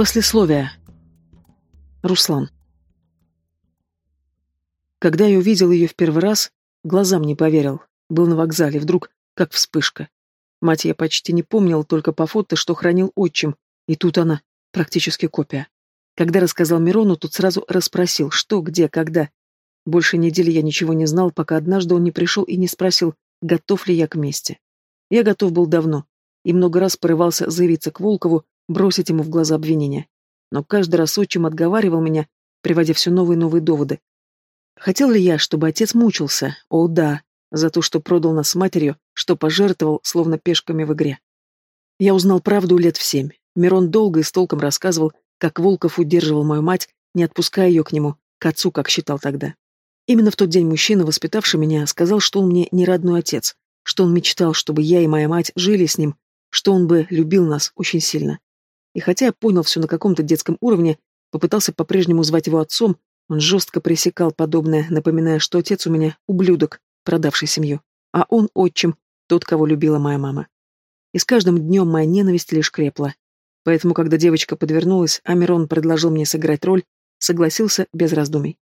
Послесловие. Руслан. Когда я увидел ее в первый раз, глазам не поверил. Был на вокзале, вдруг, как вспышка. Мать я почти не помнил, только по фото, что хранил отчим, и тут она, практически копия. Когда рассказал Мирону, тут сразу расспросил, что, где, когда. Больше недели я ничего не знал, пока однажды он не пришел и не спросил, готов ли я к мести. Я готов был давно, и много раз порывался заявиться к Волкову, бросить ему в глаза обвинения. Но каждый раз отчим отговаривал меня, приводя все новые и новые доводы. Хотел ли я, чтобы отец мучился? О, да, за то, что продал нас с матерью, что пожертвовал, словно пешками в игре. Я узнал правду лет в семь. Мирон долго и с толком рассказывал, как Волков удерживал мою мать, не отпуская ее к нему, к отцу, как считал тогда. Именно в тот день мужчина, воспитавший меня, сказал, что он мне не родной отец, что он мечтал, чтобы я и моя мать жили с ним, что он бы любил нас очень сильно. И хотя я понял все на каком-то детском уровне, попытался по-прежнему звать его отцом, он жестко пресекал подобное, напоминая, что отец у меня ублюдок, продавший семью, а он отчим, тот, кого любила моя мама. И с каждым днем моя ненависть лишь крепла. Поэтому, когда девочка подвернулась, а Мирон предложил мне сыграть роль, согласился без раздумий.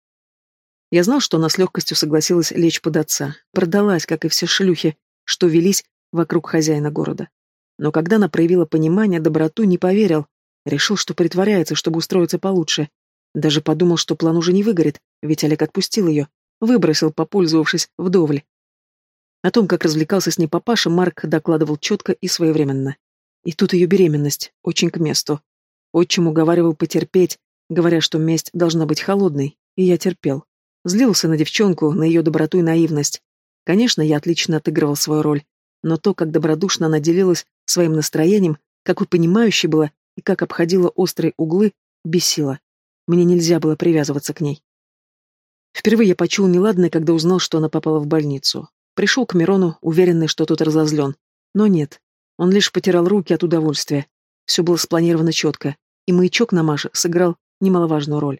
Я знал, что она с легкостью согласилась лечь под отца, продалась, как и все шлюхи, что велись вокруг хозяина города. Но когда она проявила понимание, доброту, не поверил. Решил, что притворяется, чтобы устроиться получше. Даже подумал, что план уже не выгорит, ведь Олег отпустил ее. Выбросил, попользовавшись вдоволь. О том, как развлекался с ней папаша, Марк докладывал четко и своевременно. И тут ее беременность, очень к месту. Отчим уговаривал потерпеть, говоря, что месть должна быть холодной, и я терпел. Злился на девчонку, на ее доброту и наивность. Конечно, я отлично отыгрывал свою роль, но то, как добродушно она делилась своим настроением, какой понимающей была и как обходила острые углы, бесило. Мне нельзя было привязываться к ней. Впервые я почул неладное, когда узнал, что она попала в больницу. Пришел к Мирону, уверенный, что тот разозлен. Но нет. Он лишь потирал руки от удовольствия. Все было спланировано четко, и маячок на Маше сыграл немаловажную роль.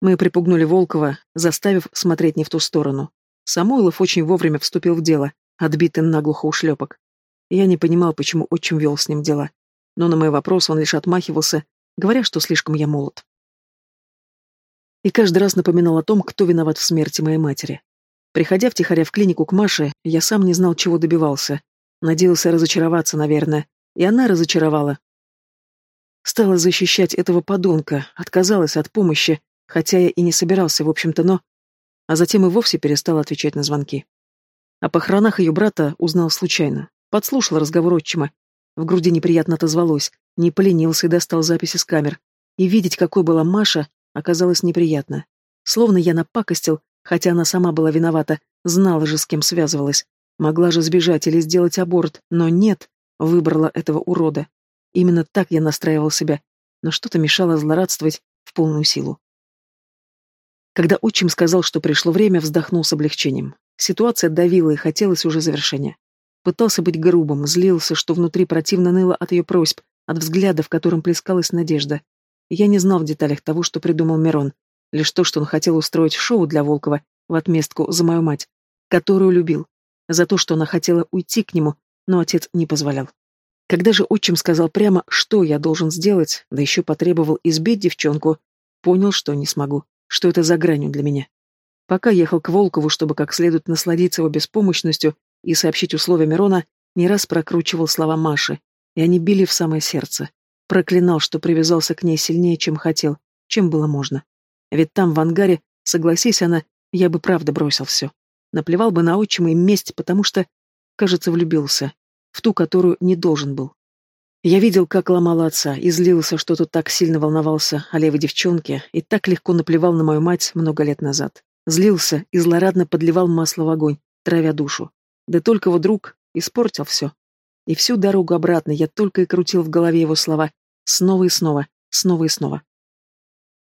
Мы припугнули Волкова, заставив смотреть не в ту сторону. Самойлов очень вовремя вступил в дело, отбитый наглухо ушлепок. Я не понимал, почему отчим вел с ним дела. Но на мой вопрос он лишь отмахивался, говоря, что слишком я молод. И каждый раз напоминал о том, кто виноват в смерти моей матери. Приходя втихаря в клинику к Маше, я сам не знал, чего добивался. Надеялся разочароваться, наверное. И она разочаровала. Стала защищать этого подонка, отказалась от помощи, хотя я и не собирался, в общем-то, но... А затем и вовсе перестала отвечать на звонки. О похоронах ее брата узнал случайно. Подслушал разговор отчима. В груди неприятно отозвалось, не поленился и достал записи с камер. И видеть, какой была Маша, оказалось неприятно. Словно я напакостил, хотя она сама была виновата, знала же, с кем связывалась. Могла же сбежать или сделать аборт, но нет, выбрала этого урода. Именно так я настраивал себя, но что-то мешало злорадствовать в полную силу. Когда отчим сказал, что пришло время, вздохнул с облегчением. Ситуация давила и хотелось уже завершения. Пытался быть грубым, злился, что внутри противно ныло от ее просьб, от взгляда, в котором плескалась надежда. Я не знал в деталях того, что придумал Мирон, лишь то, что он хотел устроить шоу для Волкова в отместку за мою мать, которую любил, за то, что она хотела уйти к нему, но отец не позволял. Когда же отчим сказал прямо, что я должен сделать, да еще потребовал избить девчонку, понял, что не смогу, что это за гранью для меня. Пока ехал к Волкову, чтобы как следует насладиться его беспомощностью и сообщить условия Мирона, не раз прокручивал слова Маши, и они били в самое сердце. Проклинал, что привязался к ней сильнее, чем хотел, чем было можно. Ведь там, в ангаре, согласись она, я бы правда бросил все. Наплевал бы на отчима и месть, потому что, кажется, влюбился. В ту, которую не должен был. Я видел, как ломал отца, и злился, что тот так сильно волновался о левой девчонке и так легко наплевал на мою мать много лет назад. Злился и злорадно подливал масло в огонь, травя душу. Да только его друг испортил все. И всю дорогу обратно я только и крутил в голове его слова. Снова и снова, снова и снова.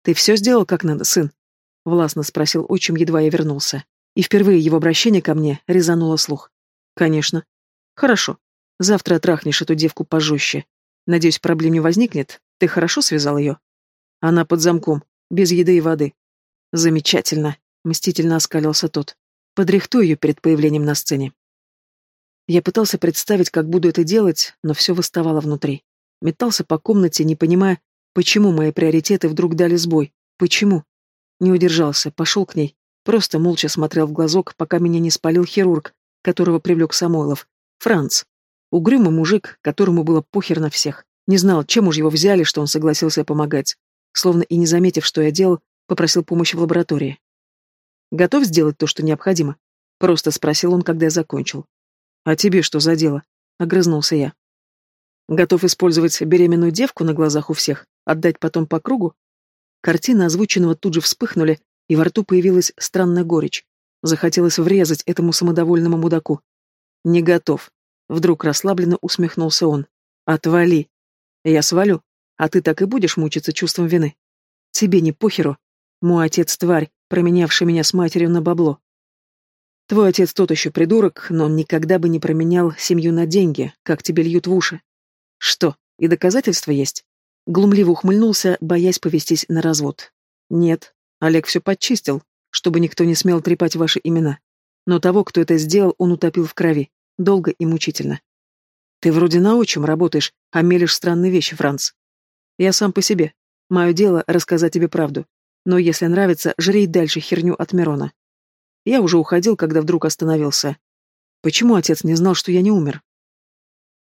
«Ты все сделал как надо, сын?» — властно спросил отчим, едва я вернулся. И впервые его обращение ко мне резануло слух. «Конечно». «Хорошо. Завтра отрахнешь эту девку пожестче. Надеюсь, проблем не возникнет. Ты хорошо связал ее?» «Она под замком, без еды и воды». «Замечательно», — мстительно оскалился тот. «Подрихтуй ее перед появлением на сцене». Я пытался представить, как буду это делать, но все восставало внутри. Метался по комнате, не понимая, Почему мои приоритеты вдруг дали сбой? Почему? Не удержался, пошел к ней. Просто молча смотрел в глазок, пока меня не спалил хирург, которого привлек Самойлов. Франц. Угрюмый мужик, которому было похер на всех. Не знал, чем уж его взяли, что он согласился помогать. Словно и не заметив, что я делал, попросил помощи в лаборатории. «Готов сделать то, что необходимо?» Просто спросил он, когда я закончил. «А тебе что за дело?» — огрызнулся я. «Готов использовать беременную девку на глазах у всех, отдать потом по кругу?» Картины озвученного тут же вспыхнули, и во рту появилась странная горечь. Захотелось врезать этому самодовольному мудаку. «Не готов», — вдруг расслабленно усмехнулся он. «Отвали. Я свалю, а ты так и будешь мучиться чувством вины. Тебе не похеру. Мой отец тварь, променявший меня с матерью на бабло. Твой отец тот еще придурок, но он никогда бы не променял семью на деньги, как тебе льют в уши. Что, и доказательства есть?» Глумливо ухмыльнулся, боясь повестись на развод. «Нет, Олег все подчистил, чтобы никто не смел трепать ваши имена. Но того, кто это сделал, он утопил в крови. Долго и мучительно. Ты вроде научим работаешь, а мелешь странные вещи, Франц. Я сам по себе. Мое дело — рассказать тебе правду. Но если нравится, жри дальше херню от Мирона. Я уже уходил, когда вдруг остановился. Почему отец не знал, что я не умер?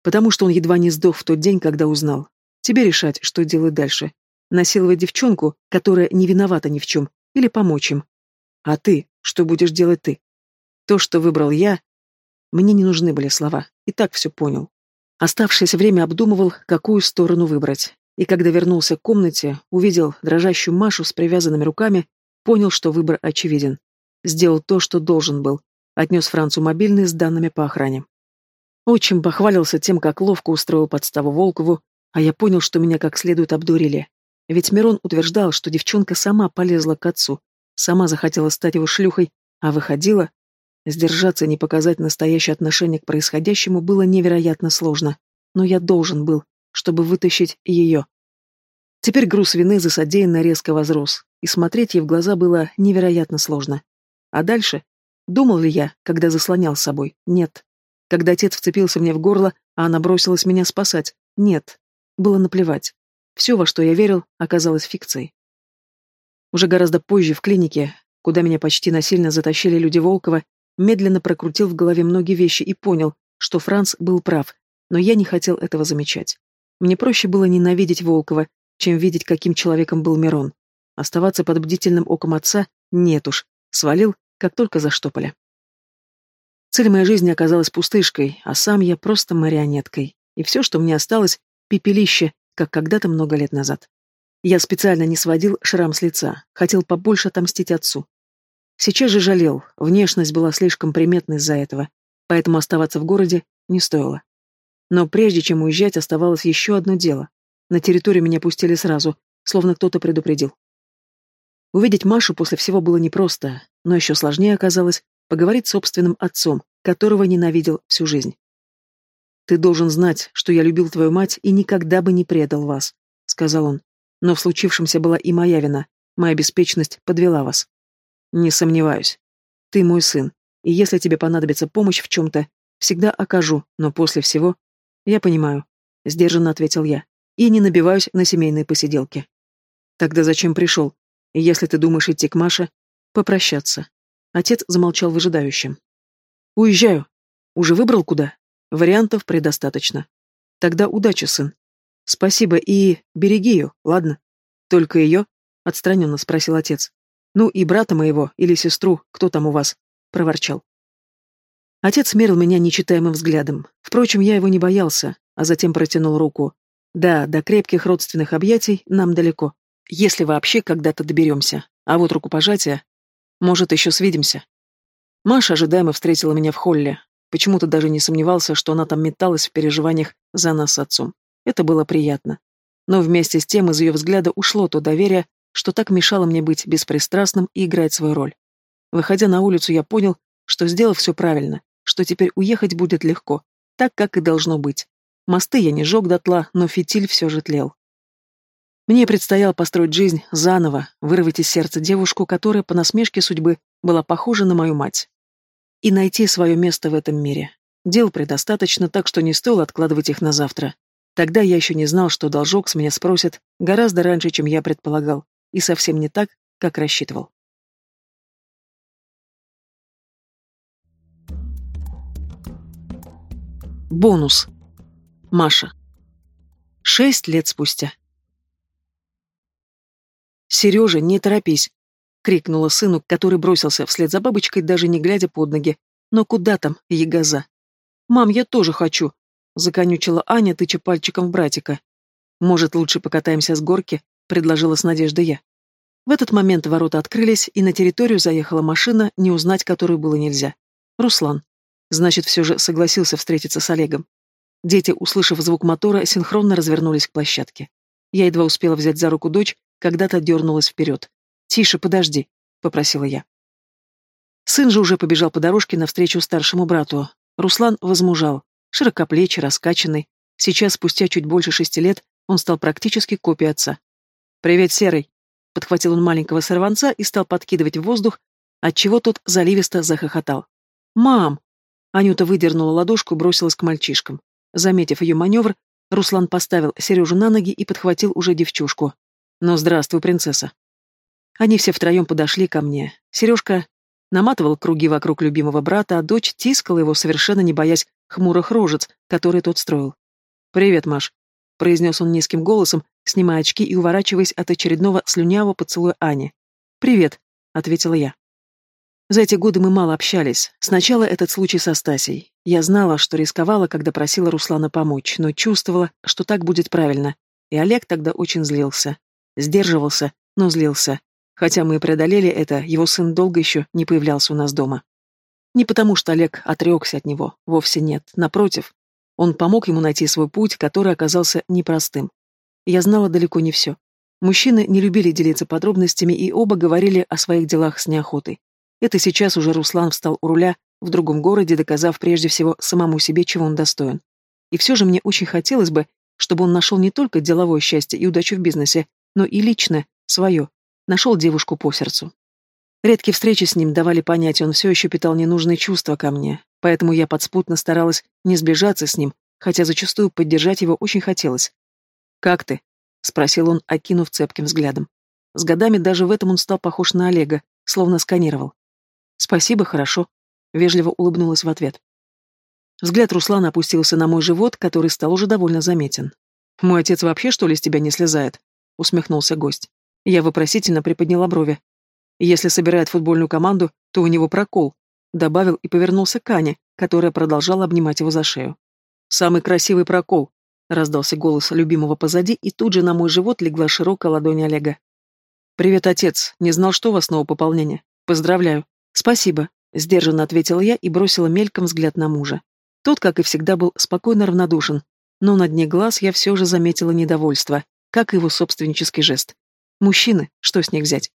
Потому что он едва не сдох в тот день, когда узнал. Тебе решать, что делать дальше. Насиловать девчонку, которая не виновата ни в чем, или помочь им. А ты, что будешь делать ты? То, что выбрал я... Мне не нужны были слова, и так все понял. Оставшееся время обдумывал, какую сторону выбрать. И когда вернулся к комнате, увидел дрожащую Машу с привязанными руками, понял, что выбор очевиден. Сделал то, что должен был. Отнес Францу мобильный с данными по охране. Очень похвалился тем, как ловко устроил подставу Волкову, а я понял, что меня как следует обдурили. Ведь Мирон утверждал, что девчонка сама полезла к отцу, сама захотела стать его шлюхой, а выходила... Сдержаться и не показать настоящее отношение к происходящему было невероятно сложно, но я должен был, чтобы вытащить ее. Теперь груз вины за содеянное резко возрос, и смотреть ей в глаза было невероятно сложно. А дальше? Думал ли я, когда заслонял собой? Нет. Когда отец вцепился мне в горло, а она бросилась меня спасать? Нет. Было наплевать. Все, во что я верил, оказалось фикцией. Уже гораздо позже в клинике, куда меня почти насильно затащили люди Волкова, медленно прокрутил в голове многие вещи и понял, что Франц был прав, но я не хотел этого замечать. Мне проще было ненавидеть Волкова, чем видеть, каким человеком был Мирон. Оставаться под бдительным оком отца нет уж, свалил, как только заштопали. Цель моей жизни оказалась пустышкой, а сам я просто марионеткой. И все, что мне осталось, пепелище, как когда-то много лет назад. Я специально не сводил шрам с лица, хотел побольше отомстить отцу. Сейчас же жалел, внешность была слишком приметной из-за этого, поэтому оставаться в городе не стоило. Но прежде чем уезжать, оставалось еще одно дело. На территорию меня пустили сразу, словно кто-то предупредил. Увидеть Машу после всего было непросто, но еще сложнее оказалось поговорить с собственным отцом, которого ненавидел всю жизнь. «Ты должен знать, что я любил твою мать и никогда бы не предал вас», — сказал он. «Но в случившемся была и моя вина. Моя беспечность подвела вас». «Не сомневаюсь. Ты мой сын, и если тебе понадобится помощь в чем-то, всегда окажу, но после всего...» «Я понимаю», — сдержанно ответил я, «и не набиваюсь на семейные посиделки». «Тогда зачем пришел? Если ты думаешь идти к Маше, попрощаться». Отец замолчал выжидающим. «Уезжаю. Уже выбрал куда?» Вариантов предостаточно. Тогда удачи, сын. Спасибо и береги ее, ладно? Только ее? Отстраненно спросил отец. Ну и брата моего или сестру, кто там у вас? Проворчал. Отец мерил меня нечитаемым взглядом. Впрочем, я его не боялся, а затем протянул руку. Да, до крепких родственных объятий нам далеко. Если вообще когда-то доберемся. А вот рукопожатие... Может, еще свидимся. Маша ожидаемо встретила меня в холле. Почему-то даже не сомневался, что она там металась в переживаниях за нас с отцом. Это было приятно. Но вместе с тем из ее взгляда ушло то доверие, что так мешало мне быть беспристрастным и играть свою роль. Выходя на улицу, я понял, что сделал все правильно, что теперь уехать будет легко, так, как и должно быть. Мосты я не жег дотла, но фитиль все же тлел. Мне предстояло построить жизнь заново, вырвать из сердца девушку, которая по насмешке судьбы была похожа на мою мать и найти свое место в этом мире. Дел предостаточно, так что не стоило откладывать их на завтра. Тогда я еще не знал, что должок с меня спросят гораздо раньше, чем я предполагал, и совсем не так, как рассчитывал. Бонус. Маша. Шесть лет спустя. «Сережа, не торопись!» — крикнула сыну, который бросился вслед за бабочкой, даже не глядя под ноги. «Но куда там, ягоза?» «Мам, я тоже хочу!» — законючила Аня, тыча пальчиком в братика. «Может, лучше покатаемся с горки?» — предложила с надеждой я. В этот момент ворота открылись, и на территорию заехала машина, не узнать которую было нельзя. Руслан. Значит, все же согласился встретиться с Олегом. Дети, услышав звук мотора, синхронно развернулись к площадке. Я едва успела взять за руку дочь, когда-то дернулась вперед. «Тише, подожди», — попросила я. Сын же уже побежал по дорожке навстречу старшему брату. Руслан возмужал, широкоплечий, раскачанный. Сейчас, спустя чуть больше шести лет, он стал практически копией отца. «Привет, Серый!» — подхватил он маленького сорванца и стал подкидывать в воздух, отчего тот заливисто захохотал. «Мам!» Анюта выдернула ладошку и бросилась к мальчишкам. Заметив ее маневр, Руслан поставил Сережу на ноги и подхватил уже девчушку. «Ну, здравствуй, принцесса». Они все втроем подошли ко мне. Сережка наматывал круги вокруг любимого брата, а дочь тискала его, совершенно не боясь хмурых рожец, которые тот строил. «Привет, Маш», — произнес он низким голосом, снимая очки и уворачиваясь от очередного слюнявого поцелуя Ани. «Привет», — ответила я. За эти годы мы мало общались. Сначала этот случай со Стасей. Я знала, что рисковала, когда просила Руслана помочь, но чувствовала, что так будет правильно. И Олег тогда очень злился. Сдерживался, но злился. Хотя мы преодолели это, его сын долго еще не появлялся у нас дома. Не потому, что Олег отрекся от него, вовсе нет. Напротив, он помог ему найти свой путь, который оказался непростым. Я знала далеко не все. Мужчины не любили делиться подробностями и оба говорили о своих делах с неохотой. Это сейчас уже Руслан встал у руля в другом городе, доказав прежде всего самому себе, чего он достоин. И все же мне очень хотелось бы, чтобы он нашел не только деловое счастье и удачу в бизнесе, но и личное, свое, нашел девушку по сердцу. Редкие встречи с ним давали понять, он все еще питал ненужные чувства ко мне, поэтому я подспутно старалась не сближаться с ним, хотя зачастую поддержать его очень хотелось. «Как ты?» — спросил он, окинув цепким взглядом. С годами даже в этом он стал похож на Олега, словно сканировал. «Спасибо, хорошо», — вежливо улыбнулась в ответ. Взгляд Руслана опустился на мой живот, который стал уже довольно заметен. «Мой отец вообще, что ли, с тебя не слезает?» — усмехнулся гость. Я вопросительно приподняла брови. «Если собирает футбольную команду, то у него прокол», — добавил и повернулся к Ане, которая продолжала обнимать его за шею. «Самый красивый прокол», — раздался голос любимого позади, и тут же на мой живот легла широкая ладонь Олега. «Привет, отец. Не знал, что у вас снова пополнение. Поздравляю». «Спасибо», — сдержанно ответила я и бросила мельком взгляд на мужа. Тот, как и всегда, был спокойно равнодушен, но на дне глаз я все же заметила недовольство, как и его собственнический жест. «Мужчины, что с них взять?»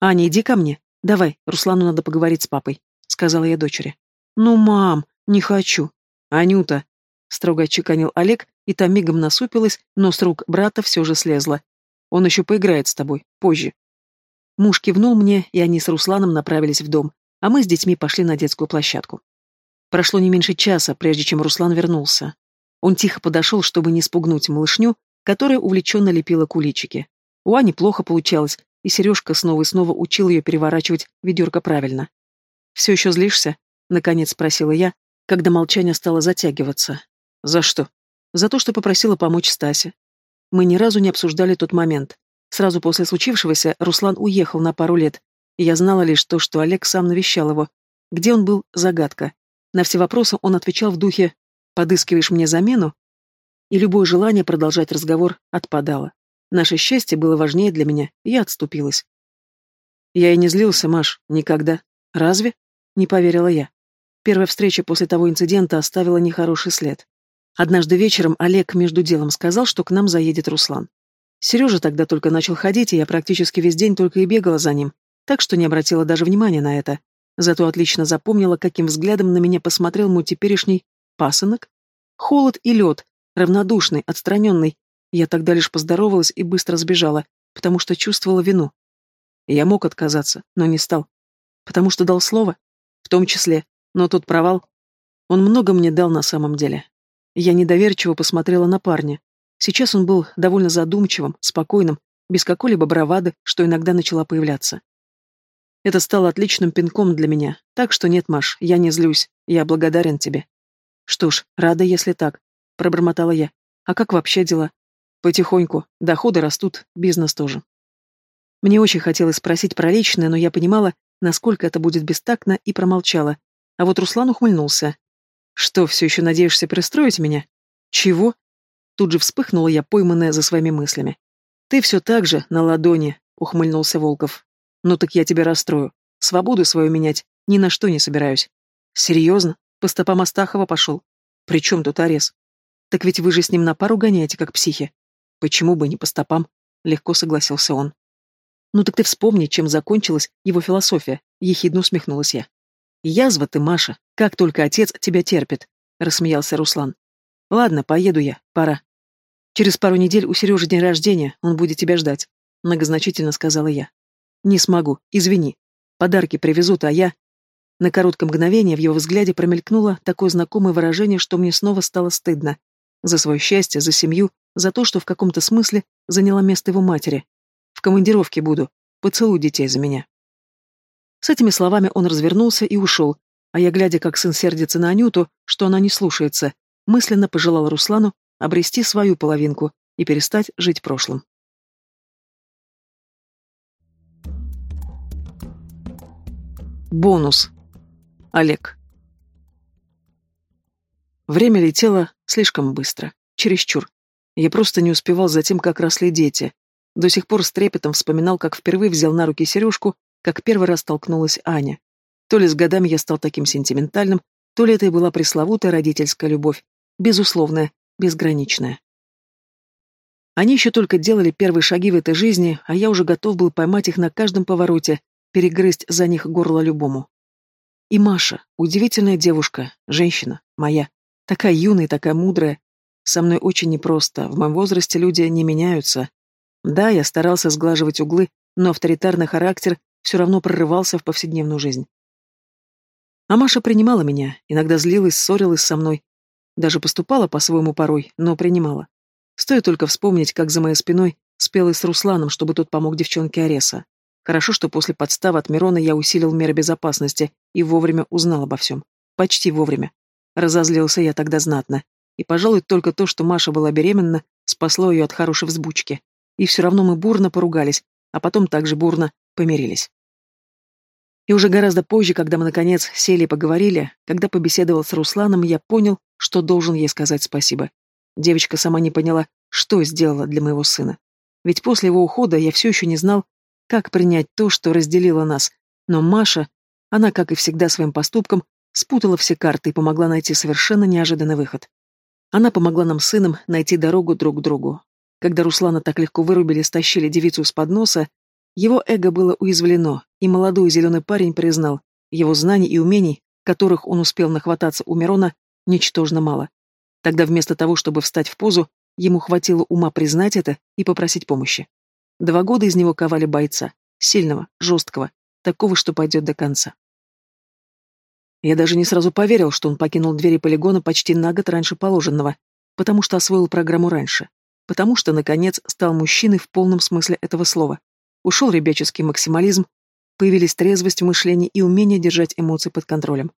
«Аня, иди ко мне. Давай, Руслану надо поговорить с папой», — сказала я дочери. «Ну, мам, не хочу». «Анюта», — строго отчеканил Олег, и та мигом насупилась, но с рук брата все же слезла. «Он еще поиграет с тобой, позже». Муж кивнул мне, и они с Русланом направились в дом, а мы с детьми пошли на детскую площадку. Прошло не меньше часа, прежде чем Руслан вернулся. Он тихо подошел, чтобы не спугнуть малышню, которая увлеченно лепила куличики. У Ани плохо получалось, и Сережка снова и снова учил ее переворачивать ведерко правильно. «Все еще злишься?» — наконец спросила я, когда молчание стало затягиваться. «За что?» «За то, что попросила помочь Стасе. Мы ни разу не обсуждали тот момент. Сразу после случившегося Руслан уехал на пару лет, и я знала лишь то, что Олег сам навещал его. Где он был — загадка. На все вопросы он отвечал в духе «подыскиваешь мне замену?» И любое желание продолжать разговор отпадало. Наше счастье было важнее для меня, и я отступилась. Я и не злился, Маш, никогда. Разве? Не поверила я. Первая встреча после того инцидента оставила нехороший след. Однажды вечером Олег между делом сказал, что к нам заедет Руслан. Сережа тогда только начал ходить, и я практически весь день только и бегала за ним, так что не обратила даже внимания на это. Зато отлично запомнила, каким взглядом на меня посмотрел мой теперешний пасынок. Холод и лед, равнодушный, отстраненный. Я тогда лишь поздоровалась и быстро сбежала, потому что чувствовала вину. Я мог отказаться, но не стал. Потому что дал слово, в том числе, но тот провал. Он много мне дал на самом деле. Я недоверчиво посмотрела на парня. Сейчас он был довольно задумчивым, спокойным, без какой-либо бравады, что иногда начала появляться. Это стало отличным пинком для меня, так что нет, Маш, я не злюсь, я благодарен тебе. Что ж, рада, если так, пробормотала я. А как вообще дела? Потихоньку, доходы растут, бизнес тоже. Мне очень хотелось спросить про личное, но я понимала, насколько это будет бестактно, и промолчала. А вот Руслан ухмыльнулся. «Что, все еще надеешься пристроить меня?» «Чего?» Тут же вспыхнула я, пойманная за своими мыслями. «Ты все так же, на ладони», — ухмыльнулся Волков. «Ну так я тебя расстрою. Свободу свою менять ни на что не собираюсь». «Серьезно? По стопам Астахова пошел? При чем тут Арес? Так ведь вы же с ним на пару гоняете, как психи». «Почему бы не по стопам?» — легко согласился он. «Ну так ты вспомни, чем закончилась его философия», — ехидно усмехнулась я. «Язва ты, Маша, как только отец тебя терпит», — рассмеялся Руслан. «Ладно, поеду я, пора. Через пару недель у Сережи день рождения, он будет тебя ждать», — многозначительно сказала я. «Не смогу, извини. Подарки привезут, а я...» На короткое мгновение в его взгляде промелькнуло такое знакомое выражение, что мне снова стало стыдно. За свое счастье, за семью, за то, что в каком-то смысле заняла место его матери. В командировке буду. Поцелуй детей за меня. С этими словами он развернулся и ушел, а я, глядя, как сын сердится на Анюту, что она не слушается, мысленно пожелал Руслану обрести свою половинку и перестать жить прошлым. Бонус. Олег. Время летело слишком быстро, чересчур. Я просто не успевал за тем, как росли дети. До сих пор с трепетом вспоминал, как впервые взял на руки сережку, как первый раз столкнулась Аня. То ли с годами я стал таким сентиментальным, то ли это и была пресловутая родительская любовь, безусловная, безграничная. Они еще только делали первые шаги в этой жизни, а я уже готов был поймать их на каждом повороте, перегрызть за них горло любому. И Маша, удивительная девушка, женщина, моя, такая юная, такая мудрая. Со мной очень непросто, в моем возрасте люди не меняются. Да, я старался сглаживать углы, но авторитарный характер все равно прорывался в повседневную жизнь. А Маша принимала меня, иногда злилась, ссорилась со мной, даже поступала по-своему порой, но принимала. Стоит только вспомнить, как за моей спиной спелась с Русланом, чтобы тот помог девчонке Ареса. Хорошо, что после подставы от Мирона я усилил меры безопасности и вовремя узнал обо всем. Почти вовремя. Разозлился я тогда знатно. И, пожалуй, только то, что Маша была беременна, спасло ее от хорошей взбучки. И все равно мы бурно поругались, а потом также бурно помирились. И уже гораздо позже, когда мы, наконец, сели и поговорили, когда побеседовал с Русланом, я понял, что должен ей сказать спасибо. Девочка сама не поняла, что сделала для моего сына. Ведь после его ухода я все еще не знал, как принять то, что разделило нас. Но Маша, она, как и всегда своим поступком, спутала все карты и помогла найти совершенно неожиданный выход. Она помогла нам с найти дорогу друг к другу. Когда Руслана так легко вырубили и стащили девицу с подноса, его эго было уязвлено, и молодой зеленый парень признал, его знаний и умений, которых он успел нахвататься у Мирона, ничтожно мало. Тогда вместо того, чтобы встать в позу, ему хватило ума признать это и попросить помощи. Два года из него ковали бойца, сильного, жесткого, такого, что пойдет до конца. Я даже не сразу поверил, что он покинул двери полигона почти на год раньше положенного, потому что освоил программу раньше, потому что, наконец, стал мужчиной в полном смысле этого слова. Ушел ребяческий максимализм, появились трезвость в мышлении и умение держать эмоции под контролем.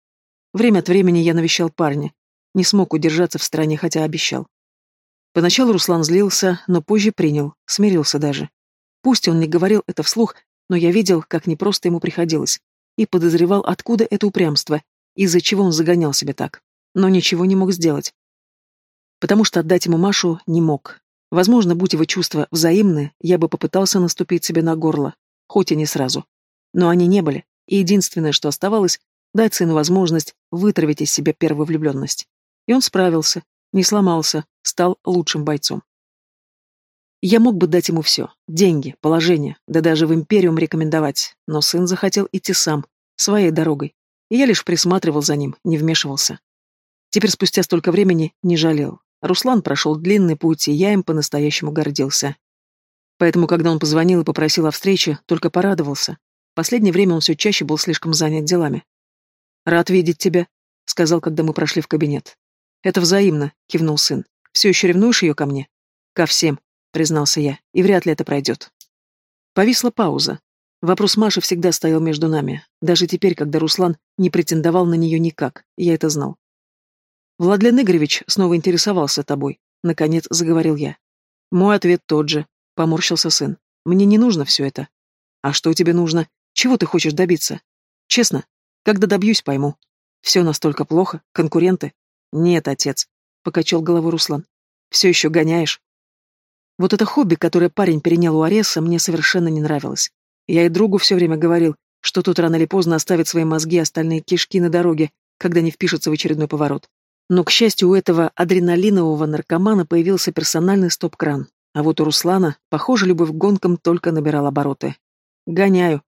Время от времени я навещал парня. Не смог удержаться в стороне, хотя обещал. Поначалу Руслан злился, но позже принял, смирился даже. Пусть он не говорил это вслух, но я видел, как непросто ему приходилось, и подозревал, откуда это упрямство, из-за чего он загонял себя так. Но ничего не мог сделать. Потому что отдать ему Машу не мог, Возможно, будь его чувства взаимны, я бы попытался наступить себе на горло, хоть и не сразу. Но они не были, и единственное, что оставалось, дать сыну возможность вытравить из себя первую влюбленность. И он справился, не сломался, стал лучшим бойцом. Я мог бы дать ему все — деньги, положение, да даже в империум рекомендовать, но сын захотел идти сам, своей дорогой, и я лишь присматривал за ним, не вмешивался. Теперь спустя столько времени не жалел, Руслан прошел длинный путь, и я им по-настоящему гордился. Поэтому, когда он позвонил и попросил о встрече, только порадовался. В последнее время он все чаще был слишком занят делами. «Рад видеть тебя», — сказал, когда мы прошли в кабинет. «Это взаимно», — кивнул сын. «Все еще ревнуешь ее ко мне?» «Ко всем», — признался я, — «и вряд ли это пройдет». Повисла пауза. Вопрос Маши всегда стоял между нами, даже теперь, когда Руслан не претендовал на нее никак, я это знал. «Владлен Игоревич снова интересовался тобой», — наконец заговорил я. «Мой ответ тот же», — поморщился сын. «Мне не нужно все это». «А что тебе нужно? Чего ты хочешь добиться?» «Честно, когда добьюсь, пойму. Все настолько плохо? Конкуренты?» «Нет, отец», — покачал головой Руслан. «Все еще гоняешь?» Вот это хобби, которое парень перенял у Ареса, мне совершенно не нравилось. Я и другу все время говорил, что тут рано или поздно оставит свои мозги остальные кишки на дороге, когда не впишется в очередной поворот. Но, к счастью, у этого адреналинового наркомана появился персональный стоп-кран. А вот у Руслана, похоже, любовь к гонкам только набирала обороты. «Гоняю.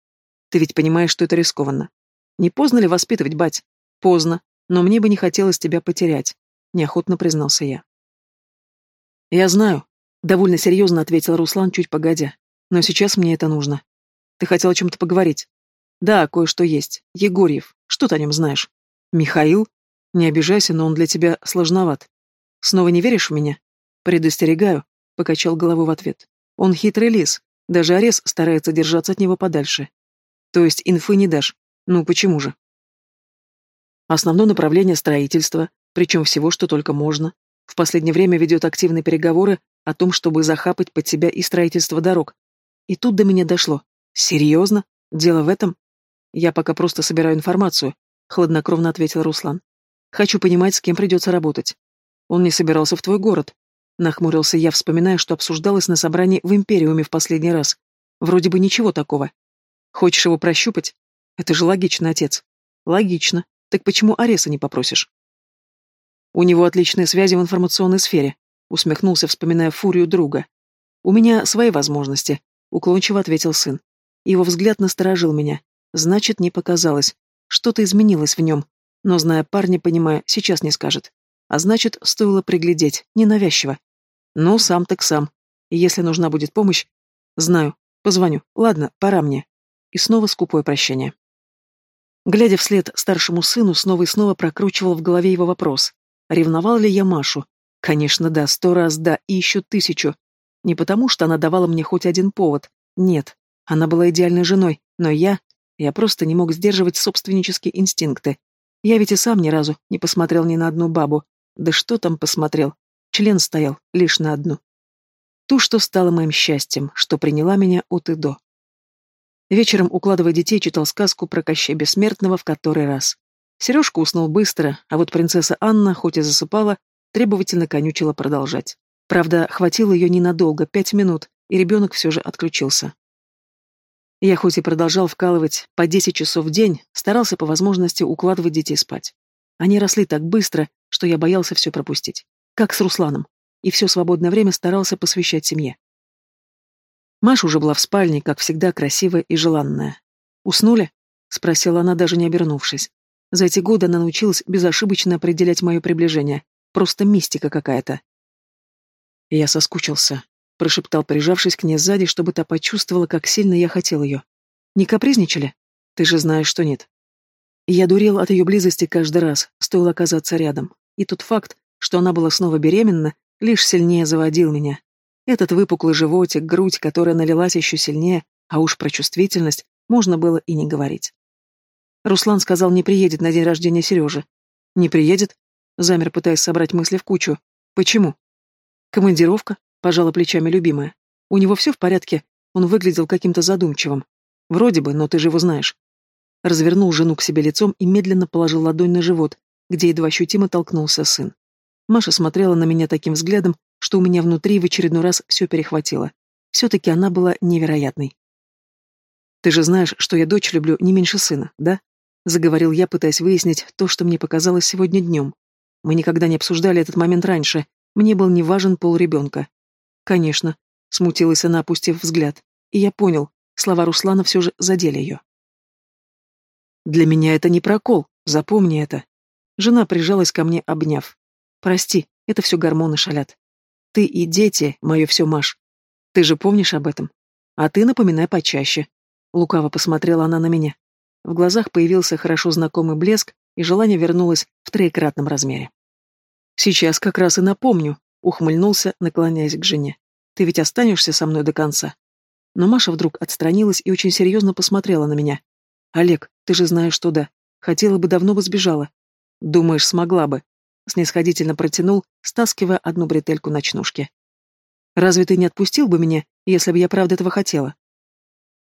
Ты ведь понимаешь, что это рискованно. Не поздно ли воспитывать, бать? Поздно. Но мне бы не хотелось тебя потерять», — неохотно признался я. «Я знаю», — довольно серьезно ответил Руслан чуть погодя. «Но сейчас мне это нужно. Ты хотел о чем-то поговорить?» «Да, кое-что есть. Егорьев. Что ты о нем знаешь?» «Михаил?» Не обижайся, но он для тебя сложноват. Снова не веришь в меня? Предостерегаю, покачал головой в ответ. Он хитрый лис. Даже Арес старается держаться от него подальше. То есть инфы не дашь. Ну почему же? Основное направление строительства, причем всего, что только можно. В последнее время ведет активные переговоры о том, чтобы захапать под себя и строительство дорог. И тут до меня дошло. Серьезно? Дело в этом? Я пока просто собираю информацию, хладнокровно ответил Руслан. Хочу понимать, с кем придется работать. Он не собирался в твой город. Нахмурился я, вспоминая, что обсуждалось на собрании в Империуме в последний раз. Вроде бы ничего такого. Хочешь его прощупать? Это же логично, отец. Логично. Так почему Ареса не попросишь? У него отличные связи в информационной сфере, усмехнулся, вспоминая фурию друга. У меня свои возможности, уклончиво ответил сын. Его взгляд насторожил меня. Значит, не показалось. Что-то изменилось в нем, но, зная парня, понимая, сейчас не скажет. А значит, стоило приглядеть, ненавязчиво. Ну, сам так сам. И если нужна будет помощь... Знаю. Позвоню. Ладно, пора мне. И снова скупое прощение. Глядя вслед старшему сыну, снова и снова прокручивал в голове его вопрос. Ревновал ли я Машу? Конечно, да, сто раз да, и еще тысячу. Не потому, что она давала мне хоть один повод. Нет, она была идеальной женой, но я... Я просто не мог сдерживать собственнические инстинкты. Я ведь и сам ни разу не посмотрел ни на одну бабу. Да что там посмотрел? Член стоял лишь на одну. Ту, что стало моим счастьем, что приняла меня от и до. Вечером, укладывая детей, читал сказку про Кощея Бессмертного в который раз. Сережка уснул быстро, а вот принцесса Анна, хоть и засыпала, требовательно конючила продолжать. Правда, хватило ее ненадолго, пять минут, и ребенок все же отключился. Я хоть и продолжал вкалывать по 10 часов в день, старался по возможности укладывать детей спать. Они росли так быстро, что я боялся все пропустить. Как с Русланом. И все свободное время старался посвящать семье. Маша уже была в спальне, как всегда, красивая и желанная. «Уснули?» — спросила она, даже не обернувшись. За эти годы она научилась безошибочно определять мое приближение. Просто мистика какая-то. Я соскучился прошептал, прижавшись к ней сзади, чтобы та почувствовала, как сильно я хотел ее. «Не капризничали? Ты же знаешь, что нет». Я дурел от ее близости каждый раз, стоило оказаться рядом. И тот факт, что она была снова беременна, лишь сильнее заводил меня. Этот выпуклый животик, грудь, которая налилась еще сильнее, а уж про чувствительность можно было и не говорить. Руслан сказал, не приедет на день рождения Сережи. «Не приедет?» Замер, пытаясь собрать мысли в кучу. «Почему?» «Командировка», Пожала плечами любимая. У него все в порядке, он выглядел каким-то задумчивым. Вроде бы, но ты же его знаешь. Развернул жену к себе лицом и медленно положил ладонь на живот, где едва ощутимо толкнулся сын. Маша смотрела на меня таким взглядом, что у меня внутри в очередной раз все перехватило. Все-таки она была невероятной. «Ты же знаешь, что я дочь люблю не меньше сына, да?» Заговорил я, пытаясь выяснить то, что мне показалось сегодня днем. Мы никогда не обсуждали этот момент раньше. Мне был не важен пол ребенка. «Конечно», — смутилась она, опустив взгляд. И я понял, слова Руслана все же задели ее. «Для меня это не прокол, запомни это». Жена прижалась ко мне, обняв. «Прости, это все гормоны шалят. Ты и дети, мое все, Маш. Ты же помнишь об этом? А ты напоминай почаще». Лукаво посмотрела она на меня. В глазах появился хорошо знакомый блеск, и желание вернулось в троекратном размере. Сейчас как раз и напомню, ухмыльнулся, наклоняясь к жене. Ты ведь останешься со мной до конца. Но Маша вдруг отстранилась и очень серьезно посмотрела на меня. Олег, ты же знаешь, что да. Хотела бы, давно бы сбежала. Думаешь, смогла бы? Снисходительно протянул, стаскивая одну бретельку ночнушки. Разве ты не отпустил бы меня, если бы я правда этого хотела?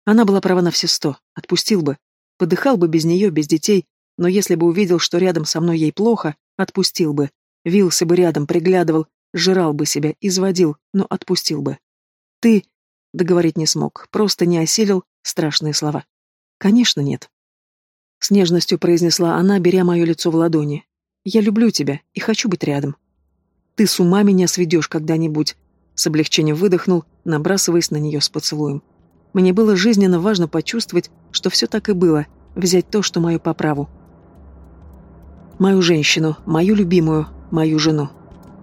Она была права на все сто. Отпустил бы. Подыхал бы без нее, без детей, но если бы увидел, что рядом со мной ей плохо, отпустил бы. Вился бы рядом, приглядывал, жрал бы себя, изводил, но отпустил бы. Ты... Договорить не смог, просто не осилил страшные слова. Конечно, нет. С нежностью произнесла она, беря мое лицо в ладони. Я люблю тебя и хочу быть рядом. Ты с ума меня сведешь когда-нибудь. С облегчением выдохнул, набрасываясь на нее с поцелуем. Мне было жизненно важно почувствовать, что все так и было, взять то, что мое по праву. Мою женщину, мою любимую, мою жену.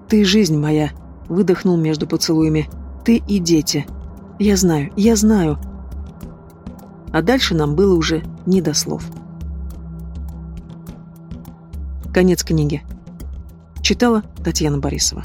Ты жизнь моя, выдохнул между поцелуями. Ты и дети. Я знаю, я знаю. А дальше нам было уже не до слов. Конец книги. Читала Татьяна Борисова.